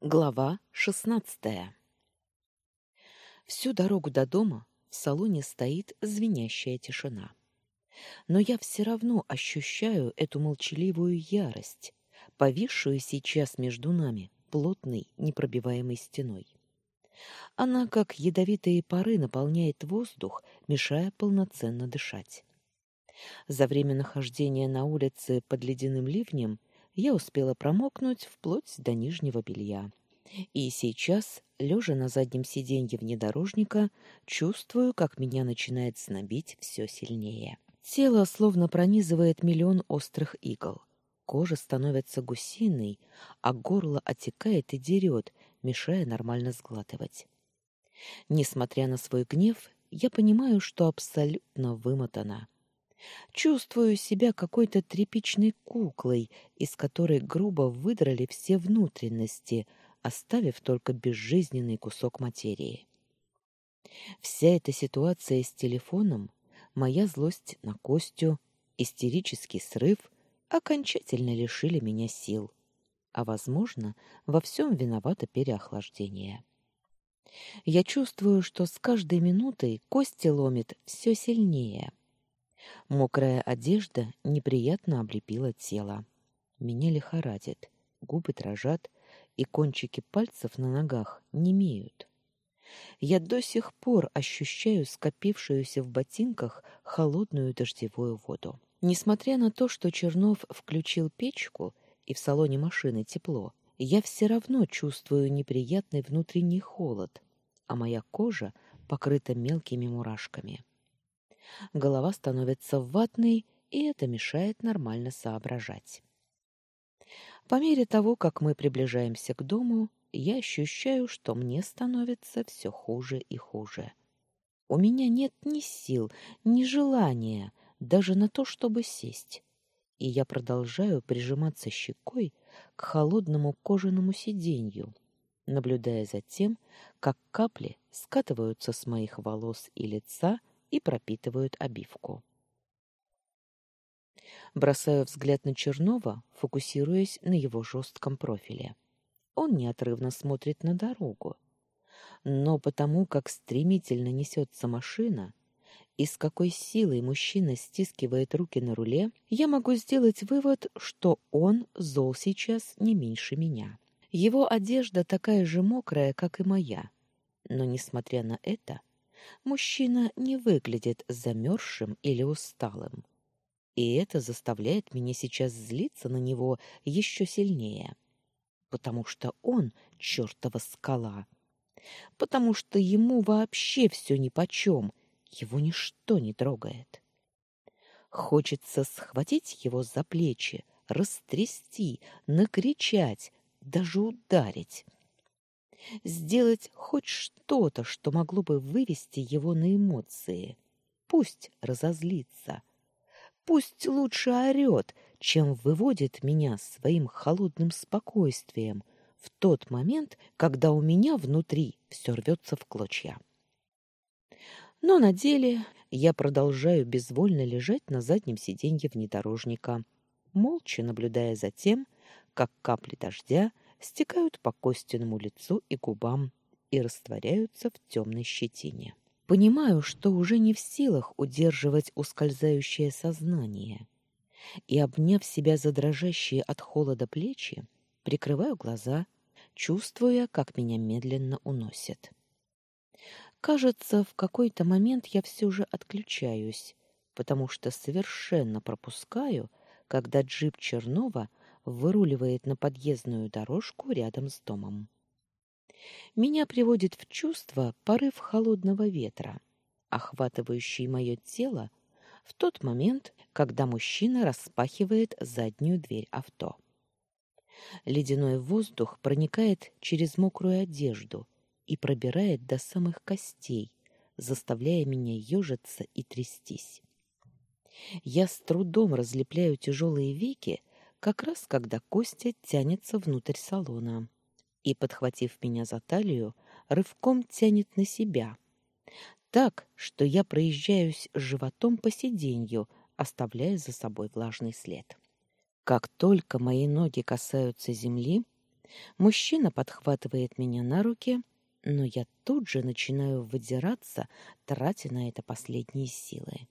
Глава шестнадцатая Всю дорогу до дома в салоне стоит звенящая тишина. Но я все равно ощущаю эту молчаливую ярость, повисшую сейчас между нами плотной, непробиваемой стеной. Она, как ядовитые пары, наполняет воздух, мешая полноценно дышать. За время нахождения на улице под ледяным ливнем я успела промокнуть вплоть до нижнего белья. И сейчас, лежа на заднем сиденье внедорожника, чувствую, как меня начинает снобить все сильнее. Тело словно пронизывает миллион острых игл. Кожа становится гусиной, а горло отекает и дерет, мешая нормально сглатывать. Несмотря на свой гнев, я понимаю, что абсолютно вымотана. Чувствую себя какой-то тряпичной куклой, из которой грубо выдрали все внутренности, оставив только безжизненный кусок материи. Вся эта ситуация с телефоном, моя злость на Костю, истерический срыв окончательно лишили меня сил, а, возможно, во всем виновато переохлаждение. Я чувствую, что с каждой минутой кости ломит все сильнее — Мокрая одежда неприятно облепила тело. Меня лихорадит, губы дрожат, и кончики пальцев на ногах немеют. Я до сих пор ощущаю скопившуюся в ботинках холодную дождевую воду. Несмотря на то, что Чернов включил печку и в салоне машины тепло, я все равно чувствую неприятный внутренний холод, а моя кожа покрыта мелкими мурашками голова становится ватной, и это мешает нормально соображать. По мере того, как мы приближаемся к дому, я ощущаю, что мне становится все хуже и хуже. У меня нет ни сил, ни желания даже на то, чтобы сесть. И я продолжаю прижиматься щекой к холодному кожаному сиденью, наблюдая за тем, как капли скатываются с моих волос и лица и пропитывают обивку. Бросаю взгляд на Чернова, фокусируясь на его жестком профиле. Он неотрывно смотрит на дорогу. Но потому, как стремительно несется машина, и с какой силой мужчина стискивает руки на руле, я могу сделать вывод, что он зол сейчас не меньше меня. Его одежда такая же мокрая, как и моя. Но, несмотря на это, мужчина не выглядит замерзшим или усталым. И это заставляет меня сейчас злиться на него еще сильнее. Потому что он чертова скала. Потому что ему вообще все нипочем, его ничто не трогает. Хочется схватить его за плечи, растрясти, накричать, даже ударить сделать хоть что-то, что могло бы вывести его на эмоции. Пусть разозлится. Пусть лучше орет, чем выводит меня своим холодным спокойствием в тот момент, когда у меня внутри все рвется в клочья. Но на деле я продолжаю безвольно лежать на заднем сиденье внедорожника, молча наблюдая за тем, как капли дождя — стекают по Костиному лицу и губам и растворяются в темной щетине. Понимаю, что уже не в силах удерживать ускользающее сознание. И, обняв себя за дрожащие от холода плечи, прикрываю глаза, чувствуя, как меня медленно уносят. Кажется, в какой-то момент я все же отключаюсь, потому что совершенно пропускаю, когда джип Чернова выруливает на подъездную дорожку рядом с домом. Меня приводит в чувство порыв холодного ветра, охватывающий мое тело в тот момент, когда мужчина распахивает заднюю дверь авто. Ледяной воздух проникает через мокрую одежду и пробирает до самых костей, заставляя меня ежиться и трястись. Я с трудом разлепляю тяжелые веки, как раз когда Костя тянется внутрь салона и, подхватив меня за талию, рывком тянет на себя. Так, что я проезжаюсь животом по сиденью, оставляя за собой влажный след. Как только мои ноги касаются земли, Мужчина подхватывает меня на руки, но я тут же начинаю выдираться, тратя на это последние силы.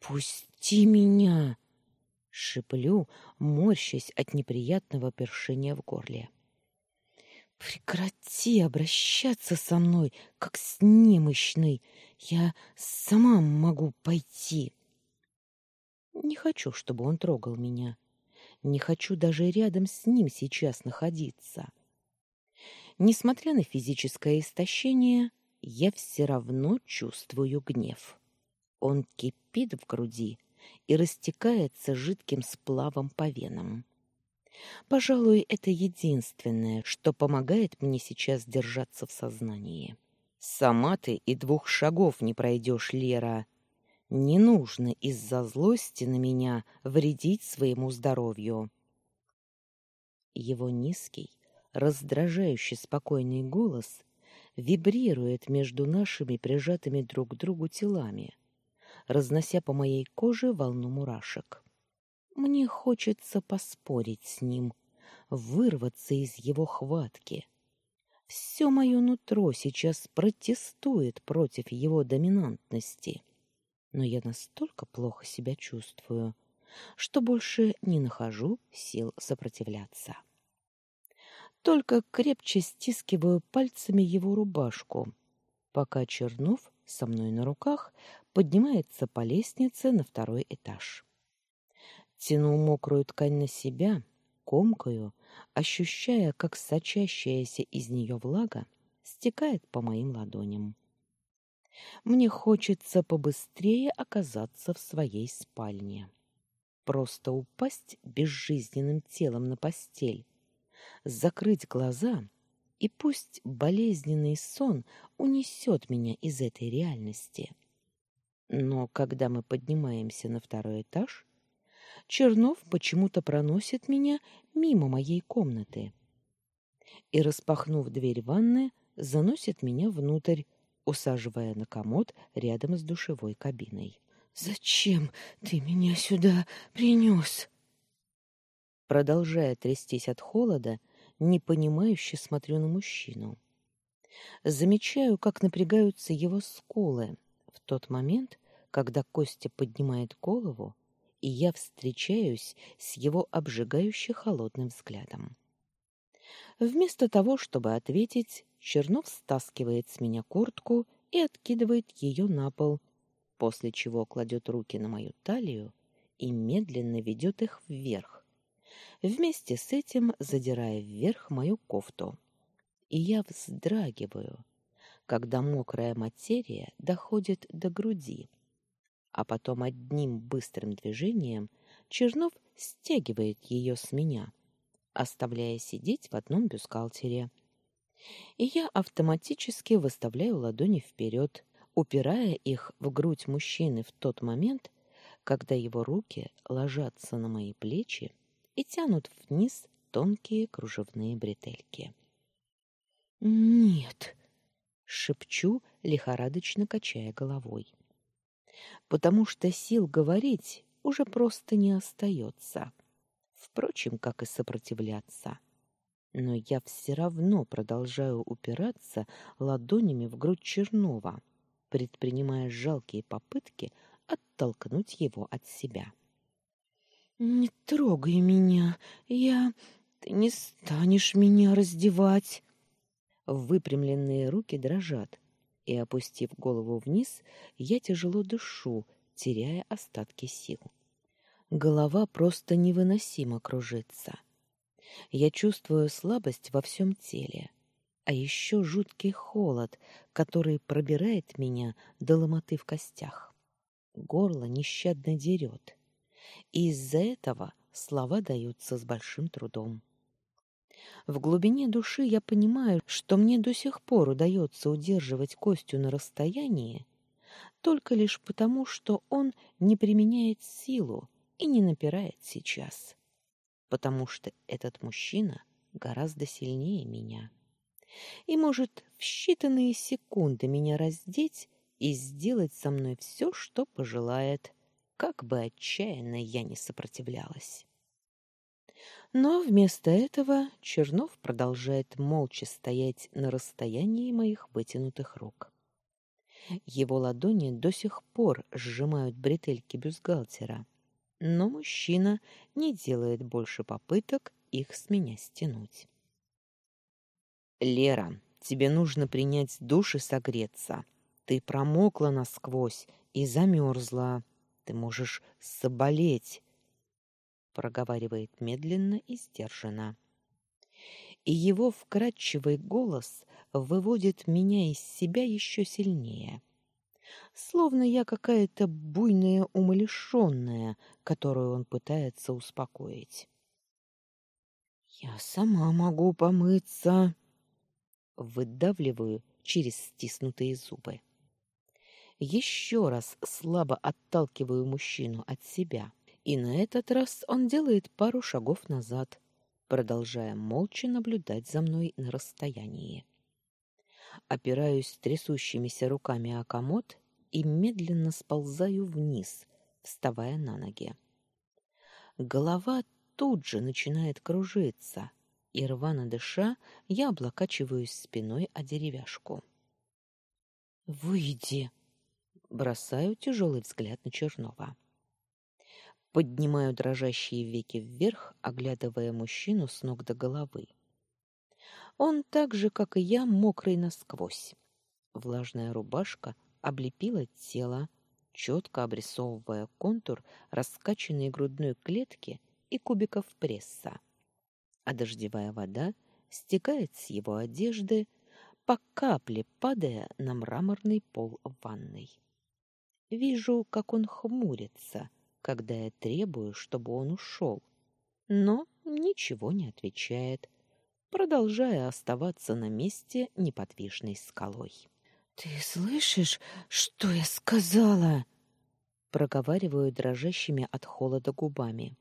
«Пусти меня!» — шиплю, морщась от неприятного першения в горле. «Прекрати обращаться со мной, как с немощной. Я сама могу пойти». Не хочу, чтобы он трогал меня. Не хочу даже рядом с ним сейчас находиться. Несмотря на физическое истощение, я все равно чувствую гнев. Он кипит в груди и растекается жидким сплавом по венам. Пожалуй, это единственное, что помогает мне сейчас держаться в сознании. Сама ты и двух шагов не пройдешь, Лера. Не нужно из-за злости на меня вредить своему здоровью. Его низкий, раздражающий спокойный голос вибрирует между нашими прижатыми друг к другу телами, разнося по моей коже волну мурашек. Мне хочется поспорить с ним, вырваться из его хватки. Все мое нутро сейчас протестует против его доминантности, но я настолько плохо себя чувствую, что больше не нахожу сил сопротивляться. Только крепче стискиваю пальцами его рубашку, пока Чернов со мной на руках поднимается по лестнице на второй этаж. Тяну мокрую ткань на себя, комкаю, ощущая, как сочащаяся из нее влага стекает по моим ладоням. Мне хочется побыстрее оказаться в своей спальне. Просто упасть безжизненным телом на постель, закрыть глаза, и пусть болезненный сон унесет меня из этой реальности. Но когда мы поднимаемся на второй этаж, Чернов почему-то проносит меня мимо моей комнаты и, распахнув дверь ванны, заносит меня внутрь, усаживая на комод рядом с душевой кабиной. «Зачем ты меня сюда принес?» Продолжая трястись от холода, непонимающе смотрю на мужчину. Замечаю, как напрягаются его скулы в тот момент, когда Костя поднимает голову и я встречаюсь с его обжигающе холодным взглядом. Вместо того, чтобы ответить, Чернов стаскивает с меня куртку и откидывает ее на пол, после чего кладет руки на мою талию и медленно ведет их вверх, вместе с этим задирая вверх мою кофту. И я вздрагиваю, когда мокрая материя доходит до груди, а потом одним быстрым движением Чернов стягивает ее с меня, оставляя сидеть в одном бюстгальтере. И я автоматически выставляю ладони вперед, упирая их в грудь мужчины в тот момент, когда его руки ложатся на мои плечи и тянут вниз тонкие кружевные бретельки. «Нет!» — шепчу, лихорадочно качая головой потому что сил говорить уже просто не остается. Впрочем, как и сопротивляться. Но я все равно продолжаю упираться ладонями в грудь Чернова, предпринимая жалкие попытки оттолкнуть его от себя. «Не трогай меня, я... Ты не станешь меня раздевать!» Выпрямленные руки дрожат, и, опустив голову вниз, я тяжело дышу, теряя остатки сил. Голова просто невыносимо кружится. Я чувствую слабость во всем теле, а еще жуткий холод, который пробирает меня до ломоты в костях. Горло нещадно дерет, и из-за этого слова даются с большим трудом. В глубине души я понимаю, что мне до сих пор удается удерживать Костю на расстоянии, только лишь потому, что он не применяет силу и не напирает сейчас. Потому что этот мужчина гораздо сильнее меня. И может в считанные секунды меня раздеть и сделать со мной все, что пожелает, как бы отчаянно я не сопротивлялась. Но вместо этого Чернов продолжает молча стоять на расстоянии моих вытянутых рук. Его ладони до сих пор сжимают бретельки бюстгальтера, но мужчина не делает больше попыток их с меня стянуть. «Лера, тебе нужно принять душ и согреться. Ты промокла насквозь и замерзла. Ты можешь заболеть проговаривает медленно и сдержанно. И его вкрадчивый голос выводит меня из себя еще сильнее. Словно я какая-то буйная умалишенная, которую он пытается успокоить. «Я сама могу помыться», — выдавливаю через стиснутые зубы. Еще раз слабо отталкиваю мужчину от себя и на этот раз он делает пару шагов назад, продолжая молча наблюдать за мной на расстоянии. Опираюсь трясущимися руками о комод и медленно сползаю вниз, вставая на ноги. Голова тут же начинает кружиться, и рвано дыша, я облокачиваюсь спиной о деревяшку. «Выйди!» — бросаю тяжелый взгляд на Чернова. Поднимаю дрожащие веки вверх, оглядывая мужчину с ног до головы. Он так же, как и я, мокрый насквозь. Влажная рубашка облепила тело, четко обрисовывая контур раскачанной грудной клетки и кубиков пресса. А дождевая вода стекает с его одежды, по капле падая на мраморный пол ванной. Вижу, как он хмурится — когда я требую, чтобы он ушел, но ничего не отвечает, продолжая оставаться на месте неподвижной скалой. «Ты слышишь, что я сказала?» Проговариваю дрожащими от холода губами.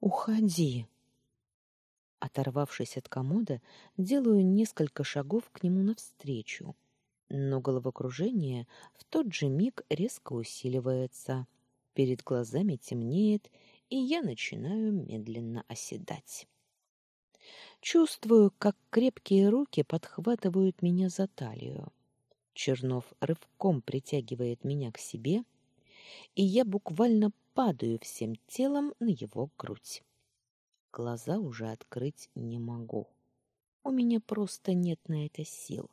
«Уходи!» Оторвавшись от комода, делаю несколько шагов к нему навстречу, но головокружение в тот же миг резко усиливается — перед глазами темнеет, и я начинаю медленно оседать. Чувствую, как крепкие руки подхватывают меня за талию. Чернов рывком притягивает меня к себе, и я буквально падаю всем телом на его грудь. Глаза уже открыть не могу. У меня просто нет на это сил.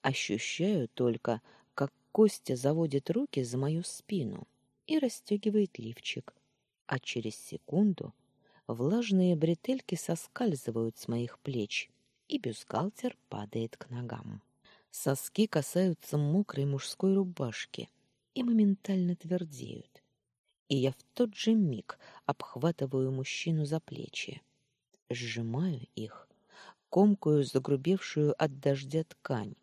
Ощущаю только, как Костя заводит руки за мою спину и расстегивает лифчик, а через секунду влажные бретельки соскальзывают с моих плеч, и бюстгальтер падает к ногам. Соски касаются мокрой мужской рубашки и моментально твердеют. И я в тот же миг обхватываю мужчину за плечи, сжимаю их, комкую загрубевшую от дождя ткань.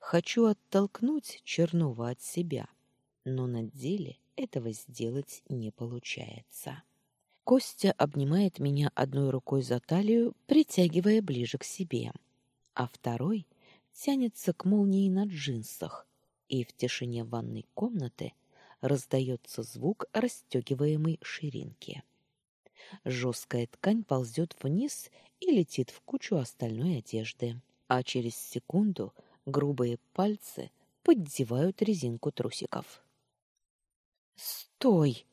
Хочу оттолкнуть Чернова от себя, но на деле этого сделать не получается. Костя обнимает меня одной рукой за талию, притягивая ближе к себе, а второй тянется к молнии на джинсах, и в тишине ванной комнаты раздается звук расстегиваемой ширинки. Жесткая ткань ползет вниз и летит в кучу остальной одежды, а через секунду грубые пальцы поддевают резинку трусиков. Стой!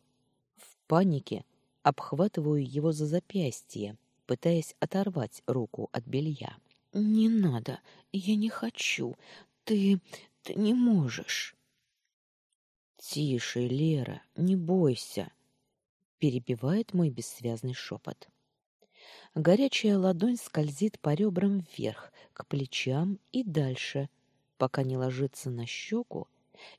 В панике обхватываю его за запястье, пытаясь оторвать руку от белья. Не надо, я не хочу. Ты ты не можешь. Тише, Лера, не бойся, перебивает мой бессвязный шепот. Горячая ладонь скользит по ребрам вверх, к плечам и дальше, пока не ложится на щеку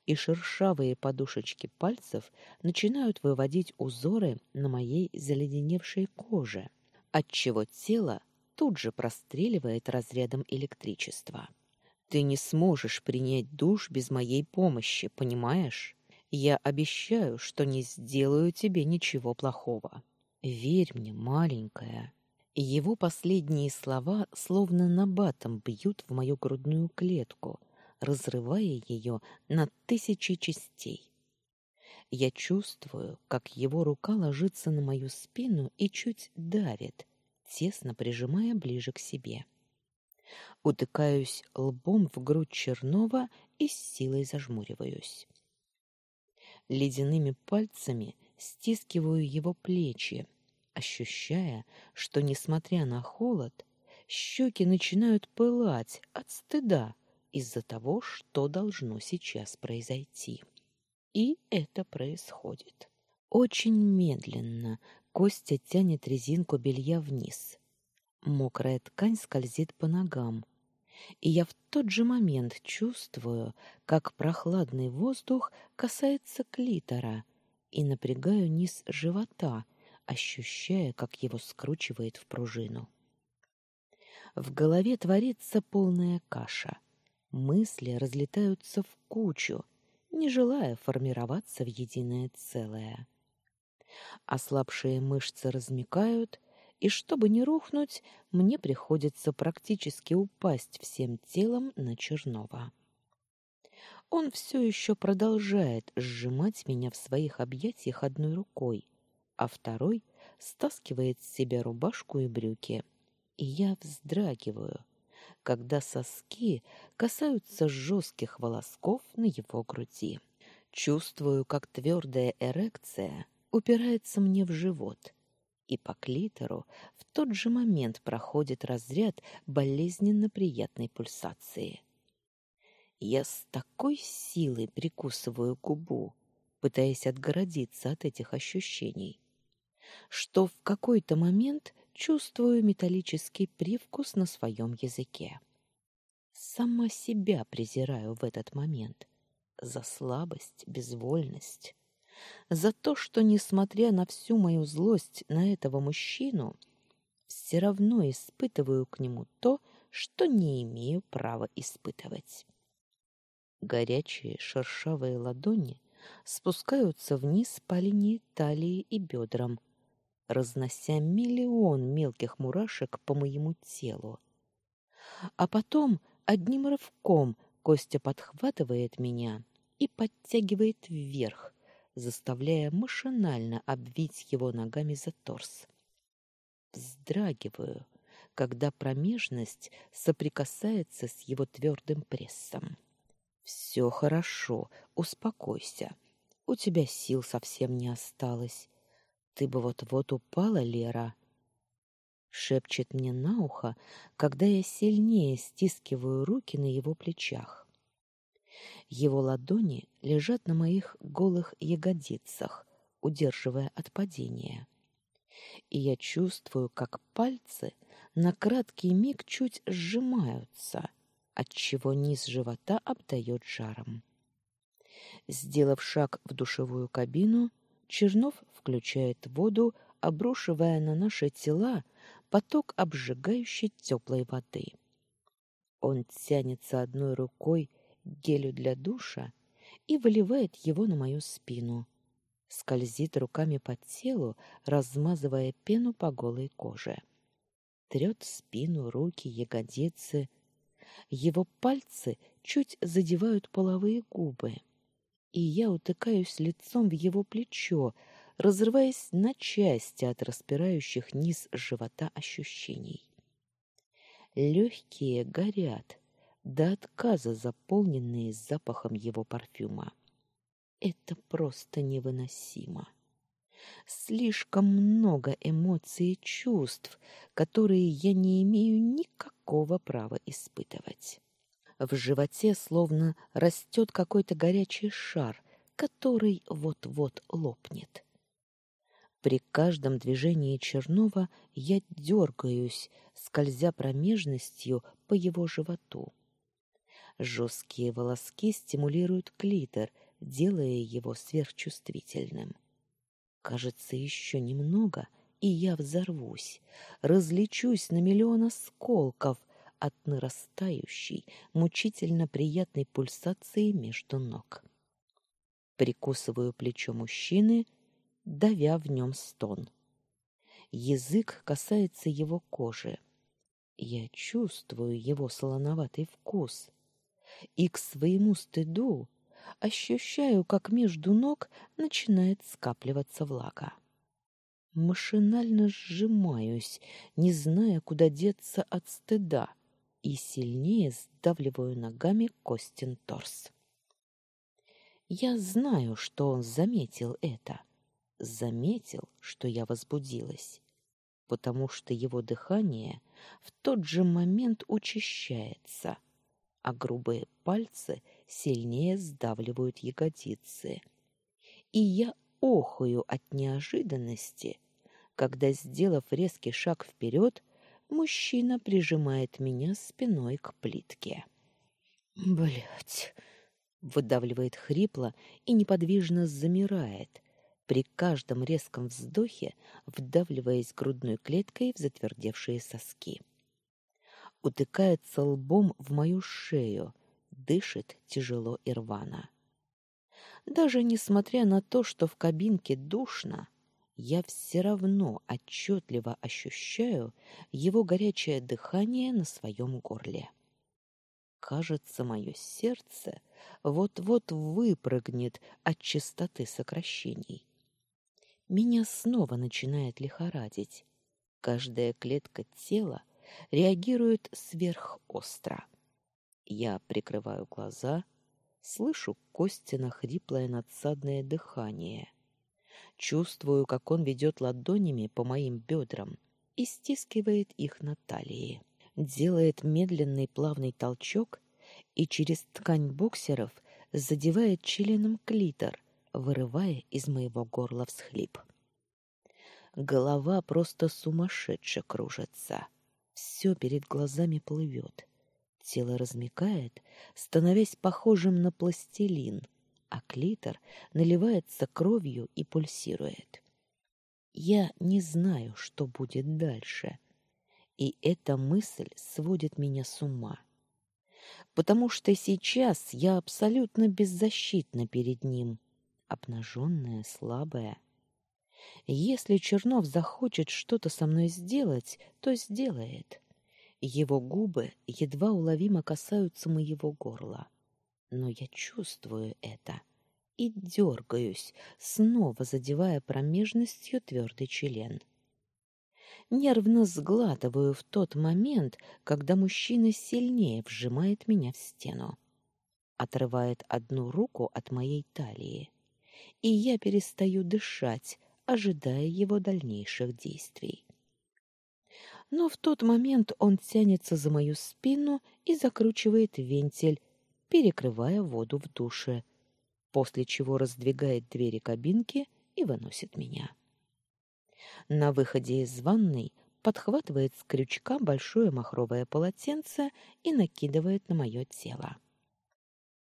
и шершавые подушечки пальцев начинают выводить узоры на моей заледеневшей коже, отчего тело тут же простреливает разрядом электричества. Ты не сможешь принять душ без моей помощи, понимаешь? Я обещаю, что не сделаю тебе ничего плохого. Верь мне, маленькая. Его последние слова словно набатом бьют в мою грудную клетку — разрывая ее на тысячи частей. Я чувствую, как его рука ложится на мою спину и чуть давит, тесно прижимая ближе к себе. Утыкаюсь лбом в грудь Чернова и с силой зажмуриваюсь. Ледяными пальцами стискиваю его плечи, ощущая, что, несмотря на холод, щеки начинают пылать от стыда из-за того, что должно сейчас произойти. И это происходит. Очень медленно Костя тянет резинку белья вниз. Мокрая ткань скользит по ногам. И я в тот же момент чувствую, как прохладный воздух касается клитора и напрягаю низ живота, ощущая, как его скручивает в пружину. В голове творится полная каша. Мысли разлетаются в кучу, не желая формироваться в единое целое. Ослабшие мышцы размякают, и чтобы не рухнуть, мне приходится практически упасть всем телом на Чернова. Он все еще продолжает сжимать меня в своих объятиях одной рукой, а второй стаскивает с себя рубашку и брюки. И я вздрагиваю, когда соски касаются жестких волосков на его груди. Чувствую, как твердая эрекция упирается мне в живот, и по клитору в тот же момент проходит разряд болезненно приятной пульсации. Я с такой силой прикусываю губу, пытаясь отгородиться от этих ощущений, что в какой-то момент чувствую металлический привкус на своем языке. Сама себя презираю в этот момент за слабость, безвольность, за то, что, несмотря на всю мою злость на этого мужчину, все равно испытываю к нему то, что не имею права испытывать. Горячие шершавые ладони спускаются вниз по линии талии и бедрам, разнося миллион мелких мурашек по моему телу. А потом одним рывком Костя подхватывает меня и подтягивает вверх, заставляя машинально обвить его ногами за торс. Вздрагиваю, когда промежность соприкасается с его твердым прессом. «Все хорошо, успокойся. У тебя сил совсем не осталось. Ты бы вот-вот упала, Лера. Шепчет мне на ухо, когда я сильнее стискиваю руки на его плечах. Его ладони лежат на моих голых ягодицах, удерживая от падения. И я чувствую, как пальцы на краткий миг чуть сжимаются, отчего низ живота обдает жаром. Сделав шаг в душевую кабину, Чернов включает воду, обрушивая на наши тела поток обжигающей теплой воды. Он тянется одной рукой к гелю для душа и выливает его на мою спину. Скользит руками по телу, размазывая пену по голой коже. Трет спину, руки, ягодицы. Его пальцы чуть задевают половые губы и я утыкаюсь лицом в его плечо, разрываясь на части от распирающих низ живота ощущений. Легкие горят, до отказа заполненные запахом его парфюма. Это просто невыносимо. Слишком много эмоций и чувств, которые я не имею никакого права испытывать. В животе словно растет какой-то горячий шар, который вот-вот лопнет. При каждом движении Чернова я дергаюсь, скользя промежностью по его животу. Жесткие волоски стимулируют клитор, делая его сверхчувствительным. Кажется, еще немного, и я взорвусь, разлечусь на миллион осколков — от нарастающей, мучительно приятной пульсации между ног. Прикусываю плечо мужчины, давя в нем стон. Язык касается его кожи. Я чувствую его солоноватый вкус. И к своему стыду ощущаю, как между ног начинает скапливаться влага. Машинально сжимаюсь, не зная, куда деться от стыда, и сильнее сдавливаю ногами Костин торс. Я знаю, что он заметил это. Заметил, что я возбудилась, потому что его дыхание в тот же момент учащается, а грубые пальцы сильнее сдавливают ягодицы. И я охую от неожиданности, когда, сделав резкий шаг вперед, мужчина прижимает меня спиной к плитке. Блять, выдавливает хрипло и неподвижно замирает, при каждом резком вздохе вдавливаясь грудной клеткой в затвердевшие соски. Утыкается лбом в мою шею, дышит тяжело и рвано. Даже несмотря на то, что в кабинке душно, я все равно отчетливо ощущаю его горячее дыхание на своем горле. Кажется, мое сердце вот-вот выпрыгнет от частоты сокращений. Меня снова начинает лихорадить. Каждая клетка тела реагирует сверхостро. Я прикрываю глаза, слышу Костина хриплое надсадное дыхание. Чувствую, как он ведет ладонями по моим бедрам и стискивает их на талии делает медленный плавный толчок и через ткань боксеров задевает членом клитор, вырывая из моего горла всхлип. Голова просто сумасшедше кружится. Все перед глазами плывет. Тело размякает, становясь похожим на пластилин, а клитор наливается кровью и пульсирует. Я не знаю, что будет дальше — и эта мысль сводит меня с ума. Потому что сейчас я абсолютно беззащитна перед ним, обнаженная, слабая. Если Чернов захочет что-то со мной сделать, то сделает. Его губы едва уловимо касаются моего горла. Но я чувствую это и дергаюсь, снова задевая промежностью твердый член. — нервно сглатываю в тот момент, когда мужчина сильнее вжимает меня в стену. Отрывает одну руку от моей талии, и я перестаю дышать, ожидая его дальнейших действий. Но в тот момент он тянется за мою спину и закручивает вентиль, перекрывая воду в душе, после чего раздвигает двери кабинки и выносит меня. На выходе из ванной подхватывает с крючка большое махровое полотенце и накидывает на мое тело.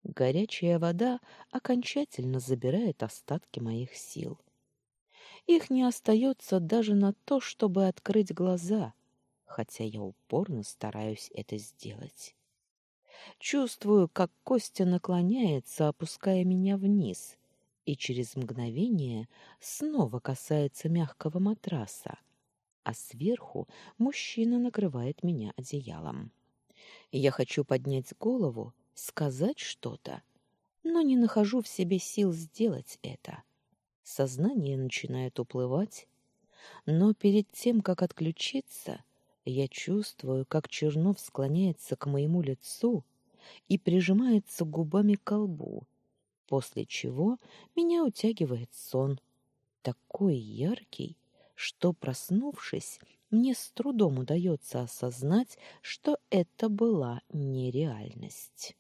Горячая вода окончательно забирает остатки моих сил. Их не остается даже на то, чтобы открыть глаза, хотя я упорно стараюсь это сделать. Чувствую, как Костя наклоняется, опуская меня вниз, и через мгновение снова касается мягкого матраса, а сверху мужчина накрывает меня одеялом. Я хочу поднять голову, сказать что-то, но не нахожу в себе сил сделать это. Сознание начинает уплывать, но перед тем, как отключиться, я чувствую, как Чернов склоняется к моему лицу и прижимается губами к колбу, после чего меня утягивает сон, такой яркий, что, проснувшись, мне с трудом удается осознать, что это была нереальность.